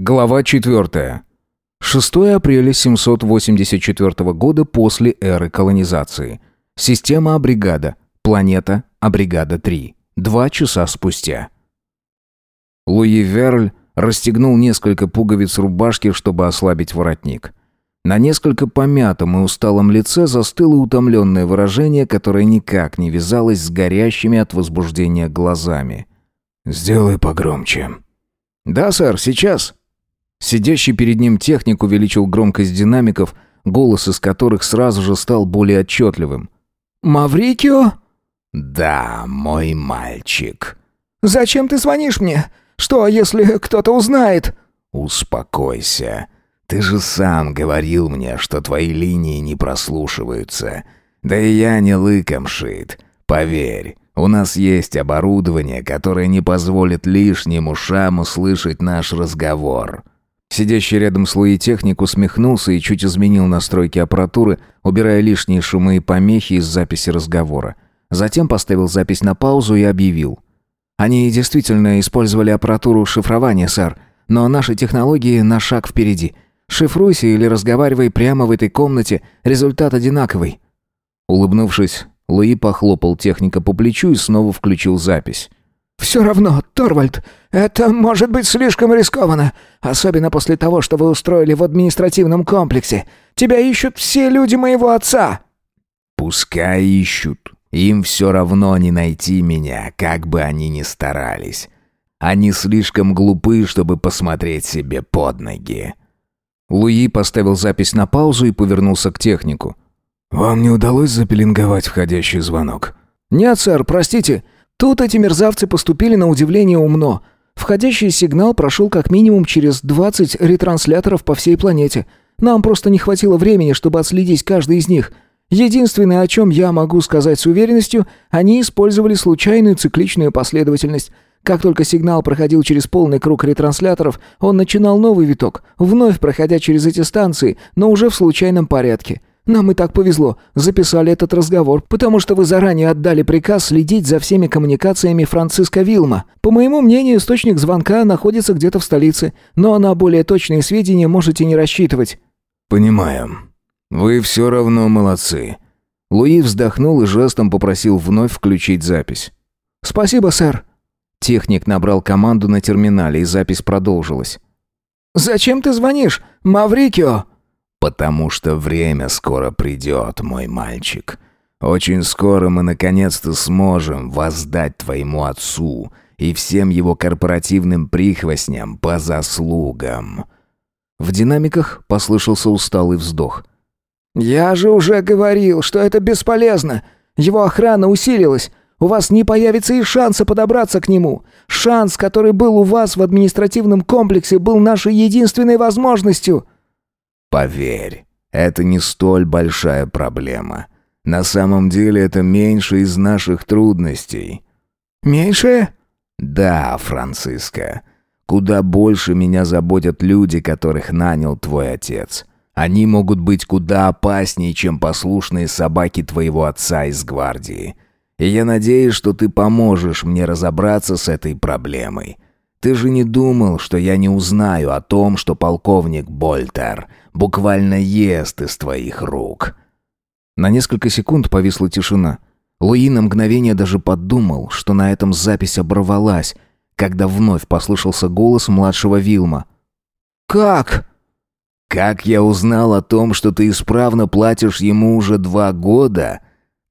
Глава 4. 6 апреля 784 года после эры колонизации. Система Абригада. Планета Абригада-3. Два часа спустя. Луи Верль расстегнул несколько пуговиц рубашки, чтобы ослабить воротник. На несколько помятом и усталом лице застыло утомленное выражение, которое никак не вязалось с горящими от возбуждения глазами. «Сделай погромче». «Да, сэр, сейчас», Сидящий перед ним техник увеличил громкость динамиков, голос из которых сразу же стал более отчетливым. «Маврикио?» «Да, мой мальчик». «Зачем ты звонишь мне? Что, если кто-то узнает?» «Успокойся. Ты же сам говорил мне, что твои линии не прослушиваются. Да и я не лыком шит. Поверь, у нас есть оборудование, которое не позволит лишним ушам услышать наш разговор». Сидящий рядом Луи техник усмехнулся и чуть изменил настройки аппаратуры, убирая лишние шумы и помехи из записи разговора. Затем поставил запись на паузу и объявил. «Они действительно использовали аппаратуру шифрования, сэр, но наши технологии на шаг впереди. Шифруйся или разговаривай прямо в этой комнате, результат одинаковый». Улыбнувшись, Луи похлопал техника по плечу и снова включил запись. «Все равно, Торвальд, это может быть слишком рискованно, особенно после того, что вы устроили в административном комплексе. Тебя ищут все люди моего отца!» «Пускай ищут. Им все равно не найти меня, как бы они ни старались. Они слишком глупы, чтобы посмотреть себе под ноги». Луи поставил запись на паузу и повернулся к технику. «Вам не удалось запеленговать входящий звонок?» «Нет, сэр, простите. Тут эти мерзавцы поступили на удивление умно. Входящий сигнал прошел как минимум через 20 ретрансляторов по всей планете. Нам просто не хватило времени, чтобы отследить каждый из них. Единственное, о чем я могу сказать с уверенностью, они использовали случайную цикличную последовательность. Как только сигнал проходил через полный круг ретрансляторов, он начинал новый виток, вновь проходя через эти станции, но уже в случайном порядке. Нам и так повезло. Записали этот разговор, потому что вы заранее отдали приказ следить за всеми коммуникациями Франциска Вилма. По моему мнению, источник звонка находится где-то в столице, но на более точные сведения можете не рассчитывать». Понимаем. Вы все равно молодцы». Луи вздохнул и жестом попросил вновь включить запись. «Спасибо, сэр». Техник набрал команду на терминале, и запись продолжилась. «Зачем ты звонишь, Маврикио?» потому что время скоро придет, мой мальчик. Очень скоро мы наконец-то сможем воздать твоему отцу и всем его корпоративным прихвостням по заслугам». В динамиках послышался усталый вздох. «Я же уже говорил, что это бесполезно. Его охрана усилилась. У вас не появится и шанса подобраться к нему. Шанс, который был у вас в административном комплексе, был нашей единственной возможностью». Поверь, это не столь большая проблема. На самом деле это меньше из наших трудностей». «Меньше?» «Да, Франциска. Куда больше меня заботят люди, которых нанял твой отец. Они могут быть куда опаснее, чем послушные собаки твоего отца из гвардии. И я надеюсь, что ты поможешь мне разобраться с этой проблемой». Ты же не думал, что я не узнаю о том, что полковник Больтер буквально ест из твоих рук». На несколько секунд повисла тишина. Луи на мгновение даже подумал, что на этом запись оборвалась, когда вновь послышался голос младшего Вилма. «Как?» «Как я узнал о том, что ты исправно платишь ему уже два года?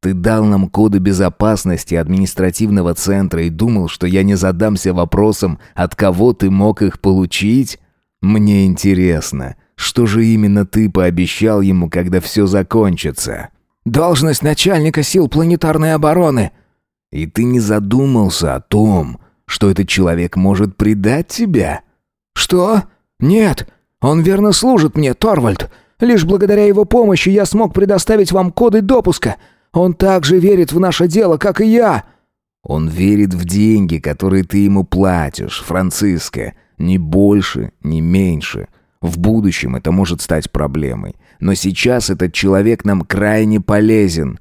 Ты дал нам коды безопасности административного центра и думал, что я не задамся вопросом, от кого ты мог их получить? Мне интересно» что же именно ты пообещал ему, когда все закончится?» «Должность начальника сил планетарной обороны!» «И ты не задумался о том, что этот человек может предать тебя?» «Что? Нет! Он верно служит мне, Торвальд! Лишь благодаря его помощи я смог предоставить вам коды допуска! Он также верит в наше дело, как и я!» «Он верит в деньги, которые ты ему платишь, Франциско, ни больше, ни меньше!» В будущем это может стать проблемой. Но сейчас этот человек нам крайне полезен».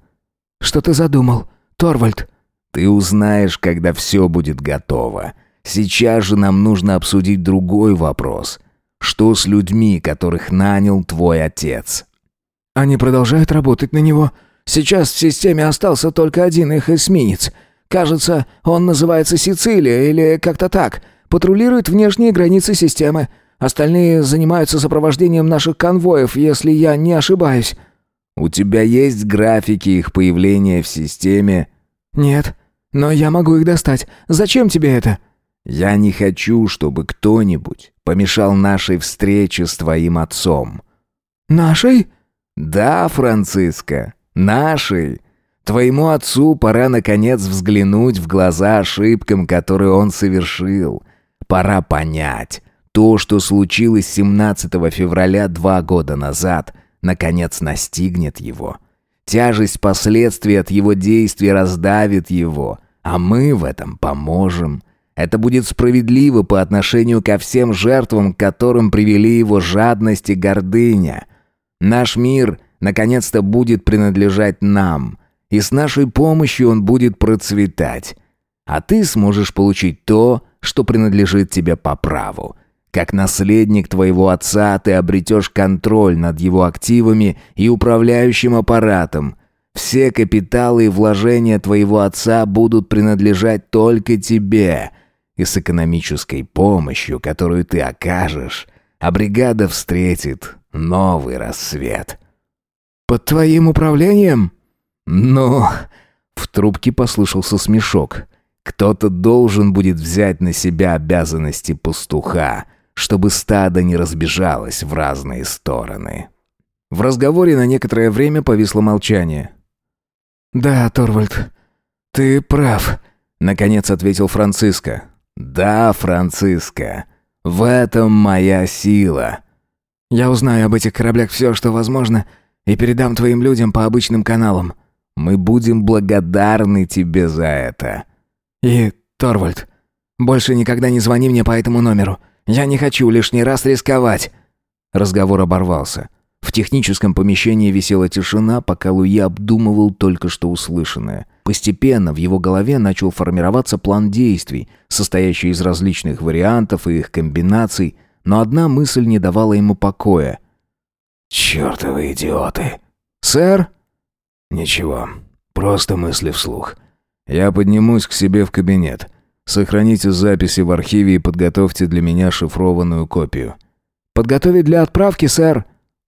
«Что ты задумал, Торвальд?» «Ты узнаешь, когда все будет готово. Сейчас же нам нужно обсудить другой вопрос. Что с людьми, которых нанял твой отец?» «Они продолжают работать на него. Сейчас в системе остался только один их эсминец. Кажется, он называется Сицилия или как-то так. Патрулирует внешние границы системы». Остальные занимаются сопровождением наших конвоев, если я не ошибаюсь». «У тебя есть графики их появления в системе?» «Нет, но я могу их достать. Зачем тебе это?» «Я не хочу, чтобы кто-нибудь помешал нашей встрече с твоим отцом». «Нашей?» «Да, Франциска, нашей. Твоему отцу пора, наконец, взглянуть в глаза ошибкам, которые он совершил. Пора понять, то, что случилось 17 февраля два года назад, наконец настигнет его. Тяжесть последствий от его действий раздавит его, а мы в этом поможем. Это будет справедливо по отношению ко всем жертвам, которым привели его жадность и гордыня. Наш мир наконец-то будет принадлежать нам, и с нашей помощью он будет процветать. А ты сможешь получить то, что принадлежит тебе по праву – как наследник твоего отца ты обретешь контроль над его активами и управляющим аппаратом. Все капиталы и вложения твоего отца будут принадлежать только тебе. И с экономической помощью, которую ты окажешь, а бригада встретит новый рассвет. Под твоим управлением? Но в трубке послышался смешок. Кто-то должен будет взять на себя обязанности пастуха чтобы стадо не разбежалось в разные стороны. В разговоре на некоторое время повисло молчание. «Да, Торвальд, ты прав», — наконец ответил Франциско. «Да, Франциско, в этом моя сила». «Я узнаю об этих кораблях все, что возможно, и передам твоим людям по обычным каналам». «Мы будем благодарны тебе за это». «И, Торвальд, больше никогда не звони мне по этому номеру. Я не хочу лишний раз рисковать!» Разговор оборвался. В техническом помещении висела тишина, пока Луи обдумывал только что услышанное. Постепенно в его голове начал формироваться план действий, состоящий из различных вариантов и их комбинаций, но одна мысль не давала ему покоя. «Чертовы идиоты!» «Сэр?» «Ничего, просто мысли вслух. Я поднимусь к себе в кабинет. Сохраните записи в архиве и подготовьте для меня шифрованную копию. Подготовить для отправки, сэр?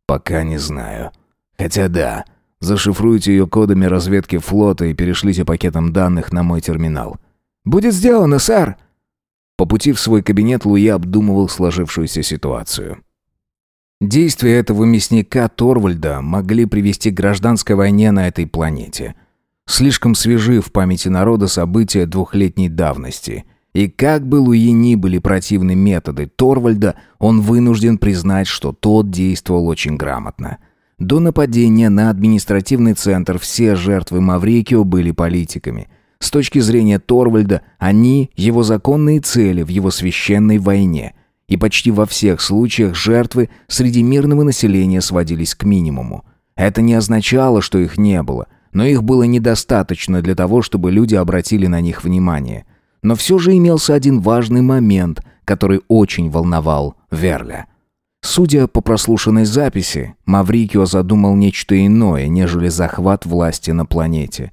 Пока не знаю. Хотя да, зашифруйте ее кодами разведки флота и перешлите пакетом данных на мой терминал. Будет сделано, сэр. По пути в свой кабинет Луи обдумывал сложившуюся ситуацию. Действия этого мясника Торвальда могли привести к гражданской войне на этой планете – слишком свежи в памяти народа события двухлетней давности. И как бы Луи ни были противны методы Торвальда, он вынужден признать, что тот действовал очень грамотно. До нападения на административный центр все жертвы Маврикио были политиками. С точки зрения Торвальда, они – его законные цели в его священной войне. И почти во всех случаях жертвы среди мирного населения сводились к минимуму. Это не означало, что их не было – но их было недостаточно для того, чтобы люди обратили на них внимание. Но все же имелся один важный момент, который очень волновал Верля. Судя по прослушанной записи, Маврикио задумал нечто иное, нежели захват власти на планете.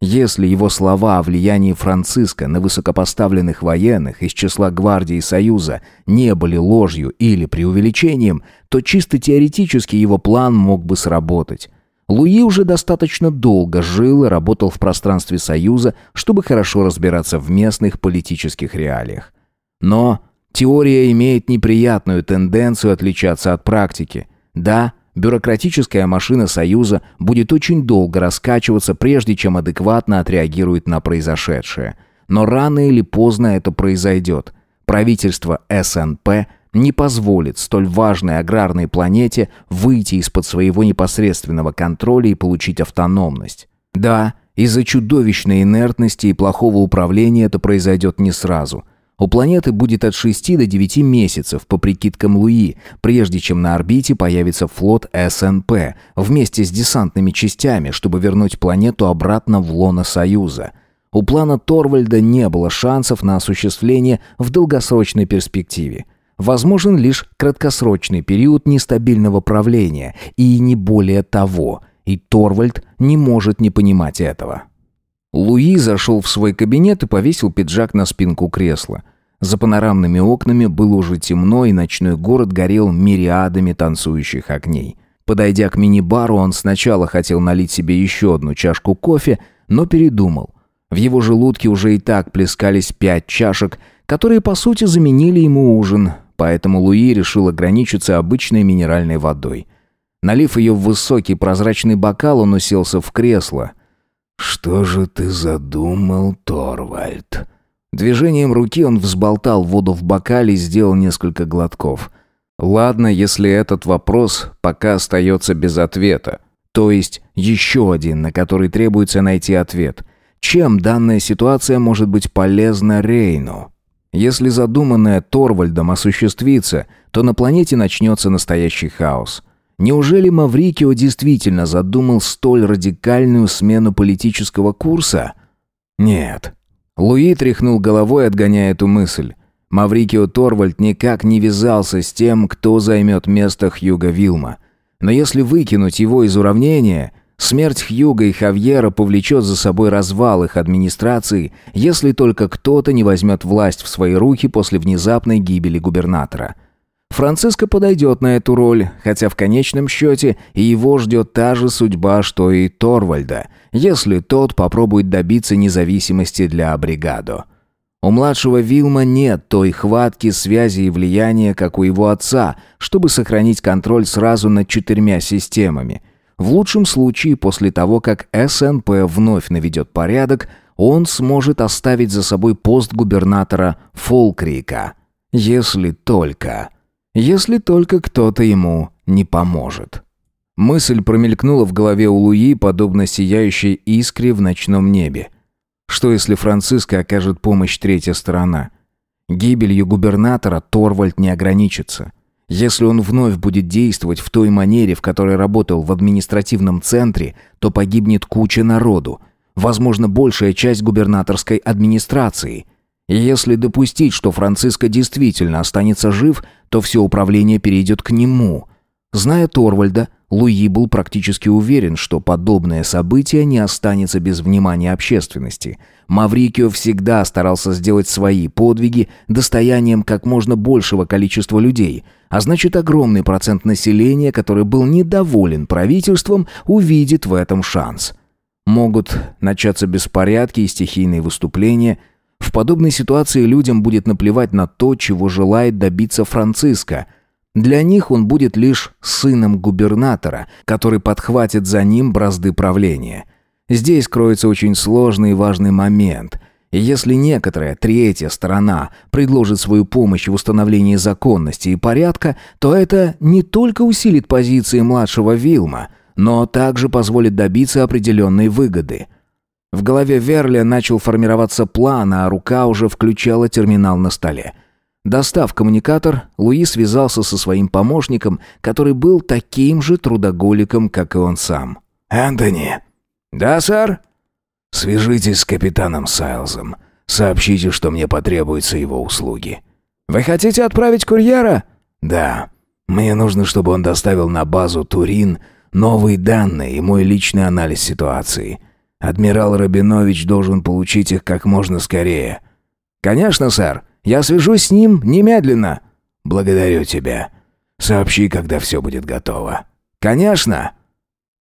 Если его слова о влиянии Франциска на высокопоставленных военных из числа гвардии Союза не были ложью или преувеличением, то чисто теоретически его план мог бы сработать. Луи уже достаточно долго жил и работал в пространстве Союза, чтобы хорошо разбираться в местных политических реалиях. Но теория имеет неприятную тенденцию отличаться от практики. Да, бюрократическая машина Союза будет очень долго раскачиваться, прежде чем адекватно отреагирует на произошедшее. Но рано или поздно это произойдет. Правительство СНП – не позволит столь важной аграрной планете выйти из-под своего непосредственного контроля и получить автономность. Да, из-за чудовищной инертности и плохого управления это произойдет не сразу. У планеты будет от 6 до 9 месяцев, по прикидкам Луи, прежде чем на орбите появится флот СНП вместе с десантными частями, чтобы вернуть планету обратно в лоно Союза. У плана Торвальда не было шансов на осуществление в долгосрочной перспективе – Возможен лишь краткосрочный период нестабильного правления, и не более того, и Торвальд не может не понимать этого. Луи зашел в свой кабинет и повесил пиджак на спинку кресла. За панорамными окнами было уже темно, и ночной город горел мириадами танцующих огней. Подойдя к мини-бару, он сначала хотел налить себе еще одну чашку кофе, но передумал. В его желудке уже и так плескались пять чашек, которые, по сути, заменили ему ужин, поэтому Луи решил ограничиться обычной минеральной водой. Налив ее в высокий прозрачный бокал, он уселся в кресло. «Что же ты задумал, Торвальд?» Движением руки он взболтал воду в бокале и сделал несколько глотков. «Ладно, если этот вопрос пока остается без ответа. То есть еще один, на который требуется найти ответ. Чем данная ситуация может быть полезна Рейну?» Если задуманное Торвальдом осуществится, то на планете начнется настоящий хаос. Неужели Маврикио действительно задумал столь радикальную смену политического курса? Нет. Луи тряхнул головой, отгоняя эту мысль. Маврикио Торвальд никак не вязался с тем, кто займет место Хьюга Вилма. Но если выкинуть его из уравнения, Смерть Хьюга и Хавьера повлечет за собой развал их администрации, если только кто-то не возьмет власть в свои руки после внезапной гибели губернатора. Франциско подойдет на эту роль, хотя в конечном счете и его ждет та же судьба, что и Торвальда, если тот попробует добиться независимости для Абригадо. У младшего Вилма нет той хватки, связи и влияния, как у его отца, чтобы сохранить контроль сразу над четырьмя системами – в лучшем случае, после того, как СНП вновь наведет порядок, он сможет оставить за собой пост губернатора Фолкрика. Если только... Если только кто-то ему не поможет. Мысль промелькнула в голове у Луи, подобно сияющей искре в ночном небе. Что если Франциско окажет помощь третья сторона? Гибелью губернатора Торвальд не ограничится. Если он вновь будет действовать в той манере, в которой работал в административном центре, то погибнет куча народу, возможно, большая часть губернаторской администрации. И если допустить, что Франциско действительно останется жив, то все управление перейдет к нему. Зная Торвальда, Луи был практически уверен, что подобное событие не останется без внимания общественности – Маврикио всегда старался сделать свои подвиги достоянием как можно большего количества людей, а значит огромный процент населения, который был недоволен правительством, увидит в этом шанс. Могут начаться беспорядки и стихийные выступления. В подобной ситуации людям будет наплевать на то, чего желает добиться Франциско – для них он будет лишь сыном губернатора, который подхватит за ним бразды правления. Здесь кроется очень сложный и важный момент. Если некоторая третья сторона предложит свою помощь в установлении законности и порядка, то это не только усилит позиции младшего Вилма, но также позволит добиться определенной выгоды. В голове Верли начал формироваться план, а рука уже включала терминал на столе. Достав коммуникатор, Луи связался со своим помощником, который был таким же трудоголиком, как и он сам. «Энтони!» «Да, сэр?» «Свяжитесь с капитаном Сайлзом. Сообщите, что мне потребуются его услуги». «Вы хотите отправить курьера?» «Да. Мне нужно, чтобы он доставил на базу Турин новые данные и мой личный анализ ситуации. Адмирал Рабинович должен получить их как можно скорее». «Конечно, сэр. Я свяжусь с ним немедленно». «Благодарю тебя. Сообщи, когда все будет готово». «Конечно!»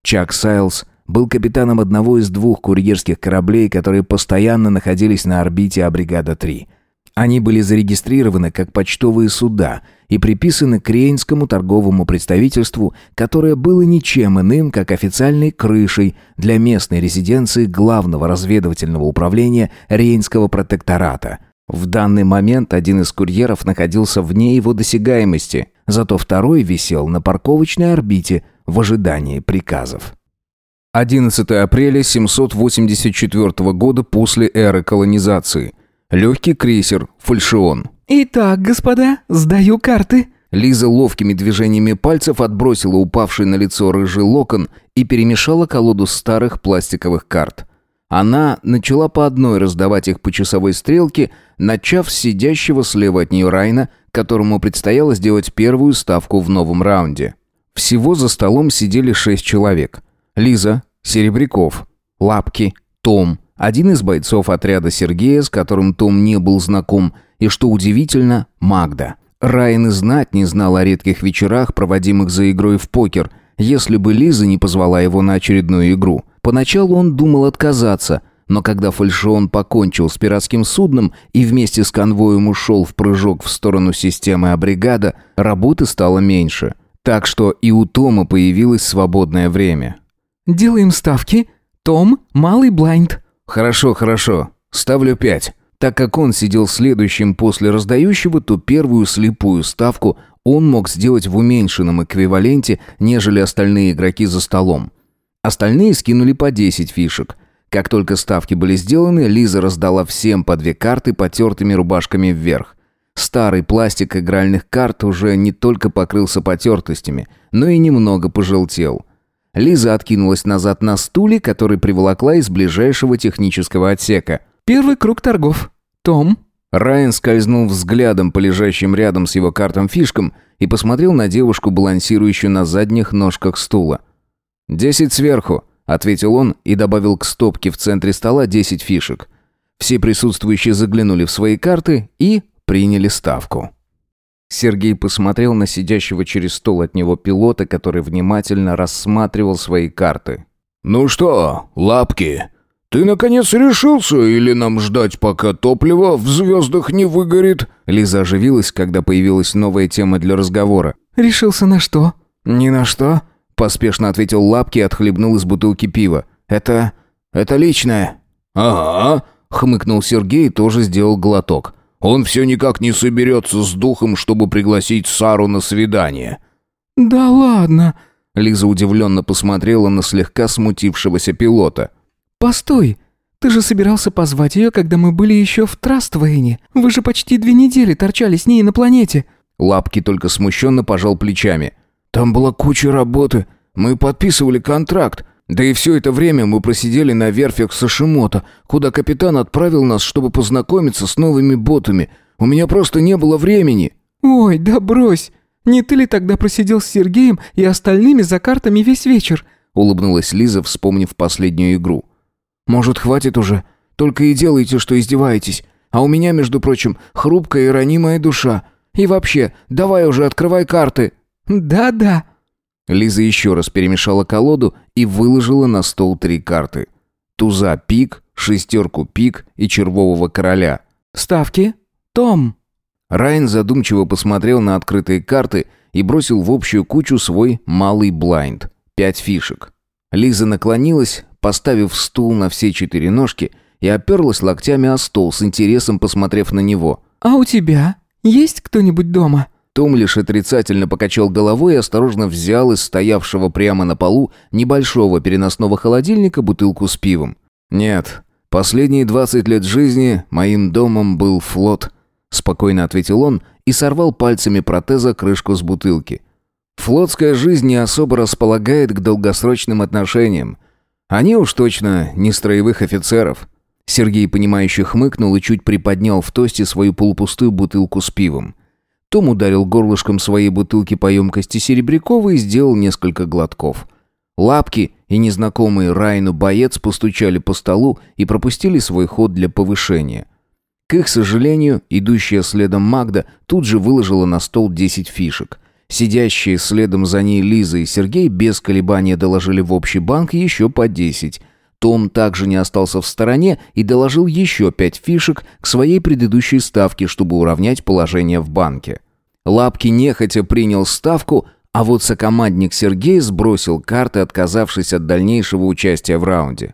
Чак Сайлз был капитаном одного из двух курьерских кораблей, которые постоянно находились на орбите «Абригада-3». Они были зарегистрированы как почтовые суда и приписаны к Рейнскому торговому представительству, которое было ничем иным, как официальной крышей для местной резиденции главного разведывательного управления Рейнского протектората. В данный момент один из курьеров находился вне его досягаемости, зато второй висел на парковочной орбите в ожидании приказов. 11 апреля 784 года после эры колонизации. Легкий крейсер «Фальшион». «Итак, господа, сдаю карты». Лиза ловкими движениями пальцев отбросила упавший на лицо рыжий локон и перемешала колоду старых пластиковых карт. Она начала по одной раздавать их по часовой стрелке, начав с сидящего слева от нее Райна, которому предстояло сделать первую ставку в новом раунде. Всего за столом сидели шесть человек – Лиза, Серебряков, Лапки, Том, один из бойцов отряда Сергея, с которым Том не был знаком, и, что удивительно, Магда. Райан и знать не знал о редких вечерах, проводимых за игрой в покер, если бы Лиза не позвала его на очередную игру. Поначалу он думал отказаться – но когда фальшион покончил с пиратским судном и вместе с конвоем ушел в прыжок в сторону системы Абригада, работы стало меньше. Так что и у Тома появилось свободное время. Делаем ставки. Том, малый блайнд». «Хорошо, хорошо. Ставлю пять». Так как он сидел следующим после раздающего, то первую слепую ставку он мог сделать в уменьшенном эквиваленте, нежели остальные игроки за столом. Остальные скинули по 10 фишек. Как только ставки были сделаны, Лиза раздала всем по две карты потертыми рубашками вверх. Старый пластик игральных карт уже не только покрылся потертостями, но и немного пожелтел – Лиза откинулась назад на стуле, который приволокла из ближайшего технического отсека. «Первый круг торгов. Том». Райан скользнул взглядом по лежащим рядом с его картам фишкам и посмотрел на девушку, балансирующую на задних ножках стула. «Десять сверху», — ответил он и добавил к стопке в центре стола десять фишек. Все присутствующие заглянули в свои карты и приняли ставку. Сергей посмотрел на сидящего через стол от него пилота, который внимательно рассматривал свои карты. «Ну что, лапки, ты наконец решился или нам ждать, пока топливо в звездах не выгорит?» Лиза оживилась, когда появилась новая тема для разговора. «Решился на что?» «Ни на что», — поспешно ответил лапки и отхлебнул из бутылки пива. «Это... это личное». «Ага», — хмыкнул Сергей и тоже сделал глоток. Он все никак не соберется с духом, чтобы пригласить Сару на свидание». «Да ладно!» — Лиза удивленно посмотрела на слегка смутившегося пилота. «Постой! Ты же собирался позвать ее, когда мы были еще в Траствейне. Вы же почти две недели торчали с ней на планете!» Лапки только смущенно пожал плечами. «Там была куча работы. Мы подписывали контракт. Да и все это время мы просидели на верфях Сашимото, куда капитан отправил нас, чтобы познакомиться с новыми ботами. У меня просто не было времени». «Ой, да брось! Не ты ли тогда просидел с Сергеем и остальными за картами весь вечер?» улыбнулась Лиза, вспомнив последнюю игру. «Может, хватит уже? Только и делайте, что издеваетесь. А у меня, между прочим, хрупкая и ранимая душа. И вообще, давай уже открывай карты». «Да-да», Лиза еще раз перемешала колоду и выложила на стол три карты. Туза пик, шестерку пик и червового короля. «Ставки? Том!» Райан задумчиво посмотрел на открытые карты и бросил в общую кучу свой малый блайнд. Пять фишек. Лиза наклонилась, поставив стул на все четыре ножки, и оперлась локтями о стол, с интересом посмотрев на него. «А у тебя есть кто-нибудь дома?» Том лишь отрицательно покачал головой и осторожно взял из стоявшего прямо на полу небольшого переносного холодильника бутылку с пивом. «Нет, последние 20 лет жизни моим домом был флот», — спокойно ответил он и сорвал пальцами протеза крышку с бутылки. «Флотская жизнь не особо располагает к долгосрочным отношениям. Они уж точно не строевых офицеров». Сергей, понимающе хмыкнул и чуть приподнял в тосте свою полупустую бутылку с пивом. Том ударил горлышком своей бутылки по емкости Серебряковой и сделал несколько глотков. Лапки и незнакомый Райну боец постучали по столу и пропустили свой ход для повышения. К их сожалению, идущая следом Магда тут же выложила на стол 10 фишек. Сидящие следом за ней Лиза и Сергей без колебания доложили в общий банк еще по 10. Том также не остался в стороне и доложил еще пять фишек к своей предыдущей ставке, чтобы уравнять положение в банке. Лапки нехотя принял ставку, а вот сокомандник Сергей сбросил карты, отказавшись от дальнейшего участия в раунде.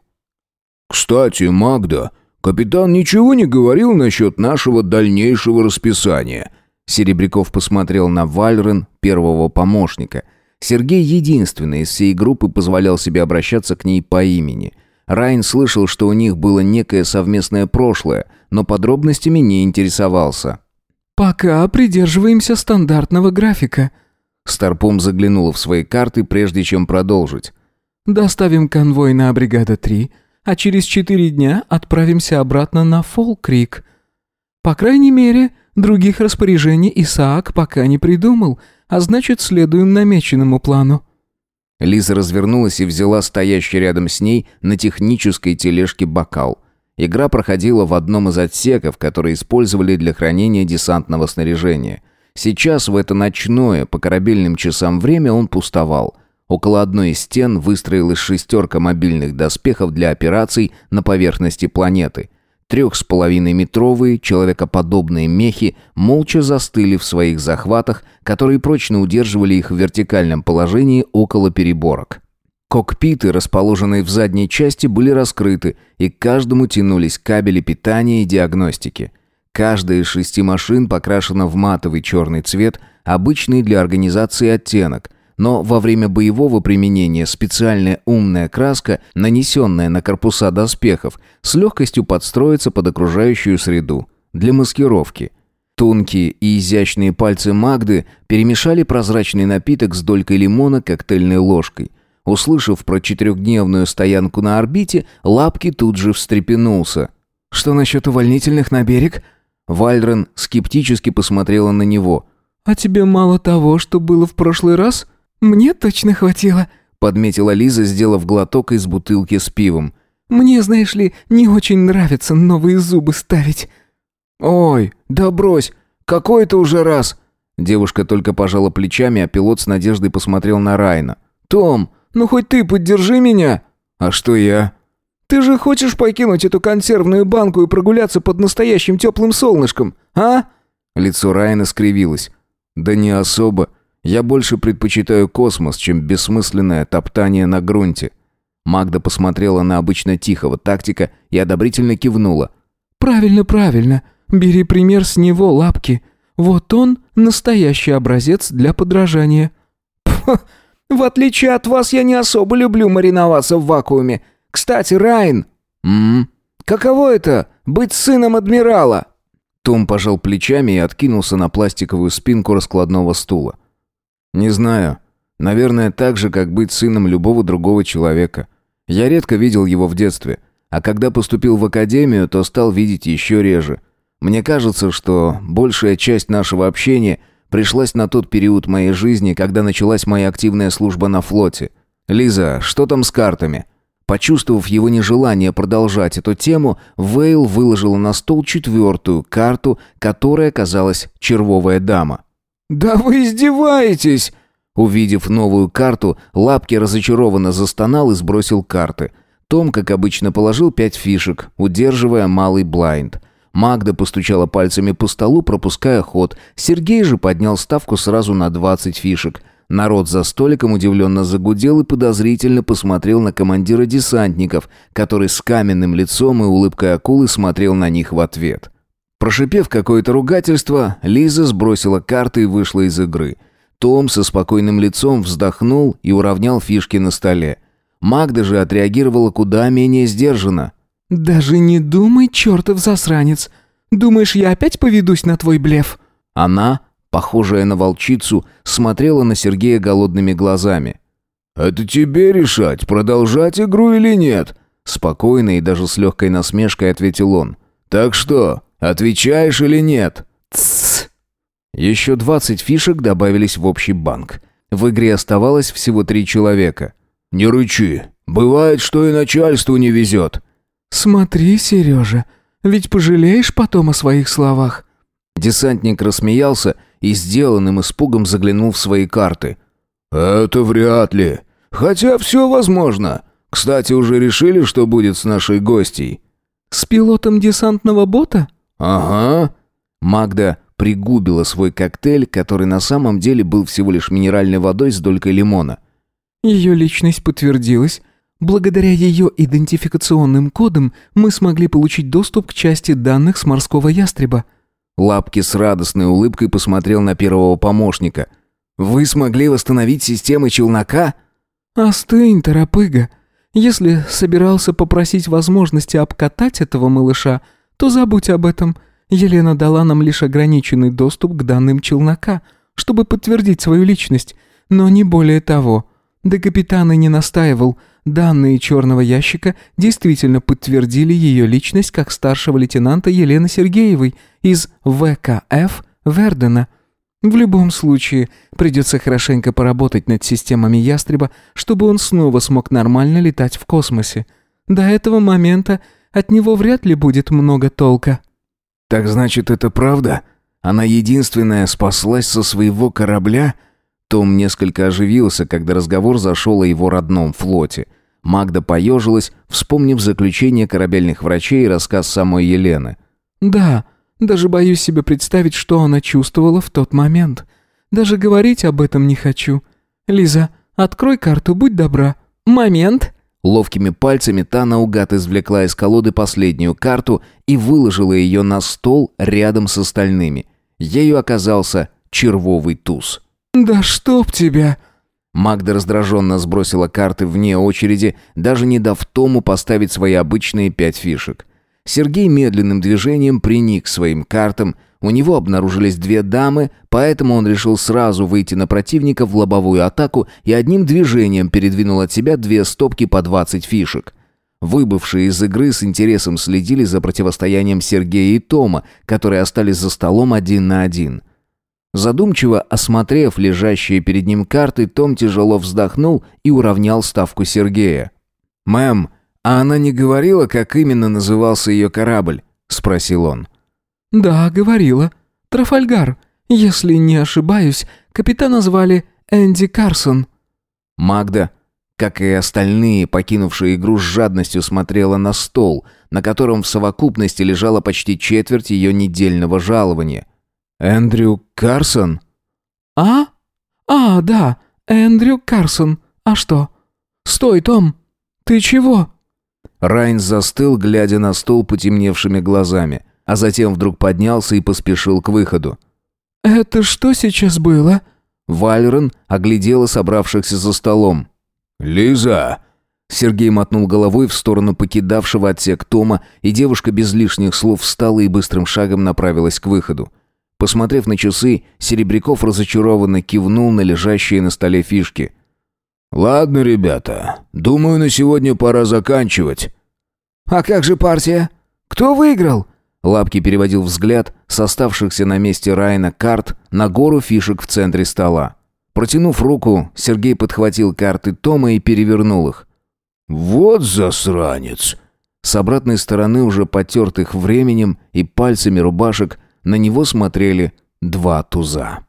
«Кстати, Магда, капитан ничего не говорил насчет нашего дальнейшего расписания». Серебряков посмотрел на Вальрен, первого помощника. Сергей единственный из всей группы позволял себе обращаться к ней по имени – Райан слышал, что у них было некое совместное прошлое, но подробностями не интересовался. «Пока придерживаемся стандартного графика». Старпом заглянула в свои карты, прежде чем продолжить. «Доставим конвой на бригада 3, а через четыре дня отправимся обратно на Фолл-Крик. По крайней мере, других распоряжений Исаак пока не придумал, а значит, следуем намеченному плану». Лиза развернулась и взяла стоящий рядом с ней на технической тележке бокал. Игра проходила в одном из отсеков, которые использовали для хранения десантного снаряжения. Сейчас в это ночное по корабельным часам время он пустовал. Около одной из стен выстроилась шестерка мобильных доспехов для операций на поверхности планеты – Трех с половиной метровые человекоподобные мехи молча застыли в своих захватах, которые прочно удерживали их в вертикальном положении около переборок. Кокпиты, расположенные в задней части, были раскрыты, и к каждому тянулись кабели питания и диагностики. Каждая из шести машин покрашена в матовый черный цвет, обычный для организации оттенок – но во время боевого применения специальная умная краска, нанесенная на корпуса доспехов, с легкостью подстроится под окружающую среду для маскировки. Тонкие и изящные пальцы Магды перемешали прозрачный напиток с долькой лимона коктейльной ложкой. Услышав про четырехдневную стоянку на орбите, лапки тут же встрепенулся. «Что насчет увольнительных на берег?» Вальдрен скептически посмотрела на него. «А тебе мало того, что было в прошлый раз?» «Мне точно хватило», — подметила Лиза, сделав глоток из бутылки с пивом. «Мне, знаешь ли, не очень нравится новые зубы ставить». «Ой, да брось, какой ты уже раз!» Девушка только пожала плечами, а пилот с надеждой посмотрел на Райна. «Том, ну хоть ты поддержи меня!» «А что я?» «Ты же хочешь покинуть эту консервную банку и прогуляться под настоящим теплым солнышком, а?» Лицо Райана скривилось. «Да не особо. Я больше предпочитаю космос, чем бессмысленное топтание на грунте». Магда посмотрела на обычно тихого тактика и одобрительно кивнула. «Правильно, правильно. Бери пример с него, лапки. Вот он настоящий образец для подражания». «В отличие от вас, я не особо люблю мариноваться в вакууме. Кстати, Райн...» м, каково это — быть сыном адмирала?» Том пожал плечами и откинулся на пластиковую спинку раскладного стула. Не знаю. Наверное, так же, как быть сыном любого другого человека. Я редко видел его в детстве, а когда поступил в академию, то стал видеть еще реже. Мне кажется, что большая часть нашего общения пришлась на тот период моей жизни, когда началась моя активная служба на флоте. Лиза, что там с картами? Почувствовав его нежелание продолжать эту тему, Вейл выложила на стол четвертую карту, которая оказалась червовая дама. «Да вы издеваетесь!» Увидев новую карту, Лапки разочарованно застонал и сбросил карты. Том, как обычно, положил пять фишек, удерживая малый блайнд. Магда постучала пальцами по столу, пропуская ход. Сергей же поднял ставку сразу на 20 фишек. Народ за столиком удивленно загудел и подозрительно посмотрел на командира десантников, который с каменным лицом и улыбкой акулы смотрел на них в ответ. Прошипев какое-то ругательство, Лиза сбросила карты и вышла из игры. Том со спокойным лицом вздохнул и уравнял фишки на столе. Магда же отреагировала куда менее сдержанно. «Даже не думай, чертов засранец! Думаешь, я опять поведусь на твой блеф?» Она, похожая на волчицу, смотрела на Сергея голодными глазами. «Это тебе решать, продолжать игру или нет?» Спокойно и даже с легкой насмешкой ответил он. «Так что, Отвечаешь или нет?» «Тссс!» Еще 20 фишек добавились в общий банк. В игре оставалось всего три человека. «Не рычи! Бывает, что и начальству не везет!» «Смотри, Сережа, ведь пожалеешь потом о своих словах!» Десантник рассмеялся и сделанным испугом заглянул в свои карты. «Это вряд ли. Хотя все возможно. Кстати, уже решили, что будет с нашей гостьей?» «С пилотом десантного бота?» «Ага». Магда пригубила свой коктейль, который на самом деле был всего лишь минеральной водой с долькой лимона. «Ее личность подтвердилась. Благодаря ее идентификационным кодам мы смогли получить доступ к части данных с морского ястреба». Лапки с радостной улыбкой посмотрел на первого помощника. «Вы смогли восстановить системы челнока?» «Остынь, торопыга. Если собирался попросить возможности обкатать этого малыша, — то забудь об этом. Елена дала нам лишь ограниченный доступ к данным челнока, чтобы подтвердить свою личность, но не более того. Да капитан и не настаивал, данные черного ящика действительно подтвердили ее личность как старшего лейтенанта Елены Сергеевой из ВКФ Вердена. В любом случае, придется хорошенько поработать над системами Ястреба, чтобы он снова смог нормально летать в космосе. До этого момента от него вряд ли будет много толка». «Так значит, это правда? Она единственная спаслась со своего корабля?» Том несколько оживился, когда разговор зашел о его родном флоте. Магда поежилась, вспомнив заключение корабельных врачей и рассказ самой Елены. «Да, даже боюсь себе представить, что она чувствовала в тот момент. Даже говорить об этом не хочу. Лиза, открой карту, будь добра». «Момент!» Ловкими пальцами та наугад извлекла из колоды последнюю карту и выложила ее на стол рядом с остальными. Ею оказался червовый туз. «Да чтоб тебя!» Магда раздраженно сбросила карты вне очереди, даже не дав Тому поставить свои обычные пять фишек. Сергей медленным движением приник к своим картам, у него обнаружились две дамы, поэтому он решил сразу выйти на противника в лобовую атаку и одним движением передвинул от себя две стопки по 20 фишек. Выбывшие из игры с интересом следили за противостоянием Сергея и Тома, которые остались за столом один на один. Задумчиво осмотрев лежащие перед ним карты, Том тяжело вздохнул и уравнял ставку Сергея. «Мэм, а она не говорила, как именно назывался ее корабль?» – спросил он. «Да, говорила. Трафальгар. Если не ошибаюсь, капитана звали Энди Карсон». Магда, как и остальные, покинувшие игру с жадностью, смотрела на стол, на котором в совокупности лежала почти четверть ее недельного жалования. «Эндрю Карсон?» «А? А, да, Эндрю Карсон. А что? Стой, Том! Ты чего?» Райнс застыл, глядя на стол потемневшими глазами – а затем вдруг поднялся и поспешил к выходу. «Это что сейчас было?» Вальрон оглядела собравшихся за столом. «Лиза!» Сергей мотнул головой в сторону покидавшего отсек Тома, и девушка без лишних слов встала и быстрым шагом направилась к выходу. Посмотрев на часы, Серебряков разочарованно кивнул на лежащие на столе фишки. «Ладно, ребята, думаю, на сегодня пора заканчивать». «А как же партия? Кто выиграл?» Лапки переводил взгляд с оставшихся на месте Райна карт на гору фишек в центре стола. Протянув руку, Сергей подхватил карты Тома и перевернул их. «Вот засранец!» С обратной стороны, уже потертых временем и пальцами рубашек, на него смотрели два туза.